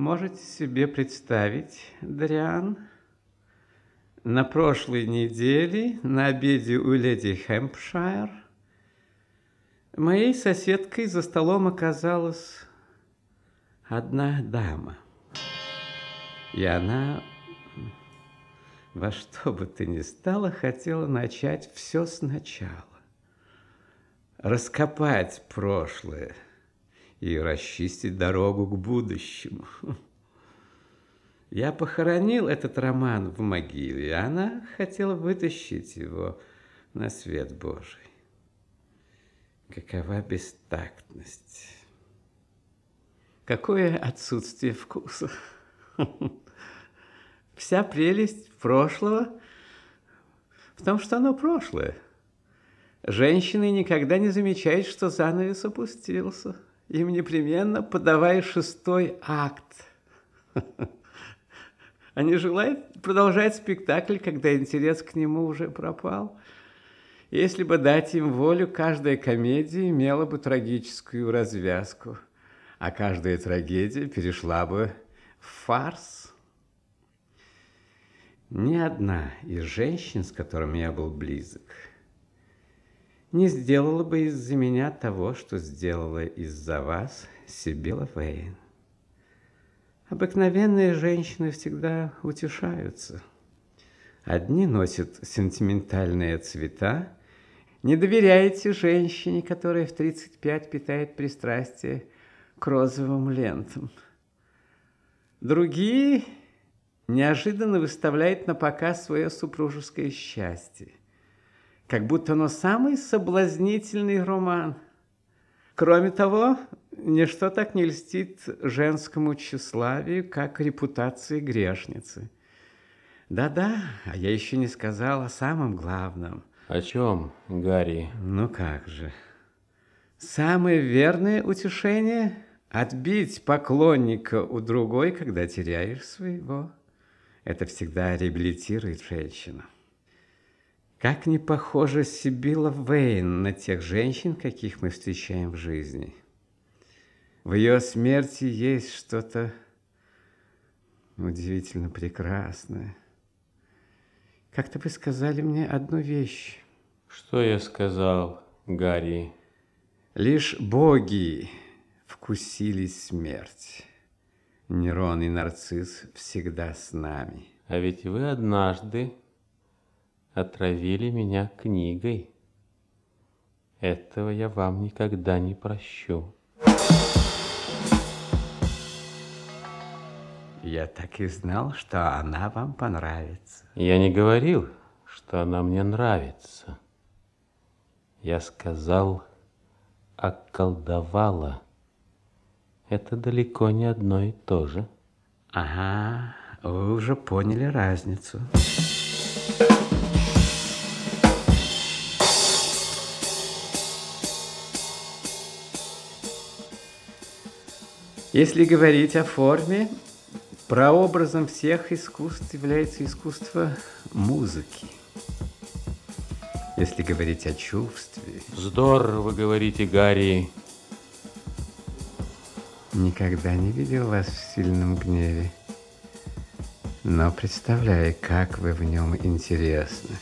Можете себе представить, Дриан, на прошлой неделе на обеде у леди Хэмпшайр моей соседкой за столом оказалась одна дама. И она во что бы ты ни стала хотела начать все сначала. Раскопать прошлое и расчистить дорогу к будущему. Я похоронил этот роман в могиле, и она хотела вытащить его на свет Божий. Какова бестактность! Какое отсутствие вкуса! Вся прелесть прошлого в том, что оно прошлое. Женщины никогда не замечают, что занавес опустился. Им непременно подавай шестой акт. Они желают продолжать спектакль, когда интерес к нему уже пропал. Если бы дать им волю, каждая комедия имела бы трагическую развязку, а каждая трагедия перешла бы в фарс. Ни одна из женщин, с которыми я был близок, не сделала бы из-за меня того, что сделала из-за вас Сибила Вейн. Обыкновенные женщины всегда утешаются. Одни носят сентиментальные цвета. Не доверяете женщине, которая в 35 питает пристрастие к розовым лентам. Другие неожиданно выставляют на показ свое супружеское счастье, как будто оно самый соблазнительный роман. Кроме того, ничто так не льстит женскому тщеславию, как репутации грешницы. Да-да, а я еще не сказал о самом главном. О чем, Гарри? Ну как же. Самое верное утешение – отбить поклонника у другой, когда теряешь своего. Это всегда реабилитирует женщину. Как не похожа Сибила Вейн на тех женщин, каких мы встречаем в жизни – в ее смерти есть что-то удивительно прекрасное. Как-то вы сказали мне одну вещь. Что я сказал, Гарри? Лишь боги вкусили смерть. Нерон и Нарцисс всегда с нами. А ведь вы однажды отравили меня книгой. Этого я вам никогда не прощу. Я так и знал, что она вам понравится. Я не говорил, что она мне нравится. Я сказал, околдовала. Это далеко не одно и то же. Ага, вы уже поняли разницу. Если говорить о форме, Прообразом всех искусств является искусство музыки. Если говорить о чувстве... Здорово вы говорите, Гарри. Никогда не видел вас в сильном гневе. Но представляю, как вы в нем интересны.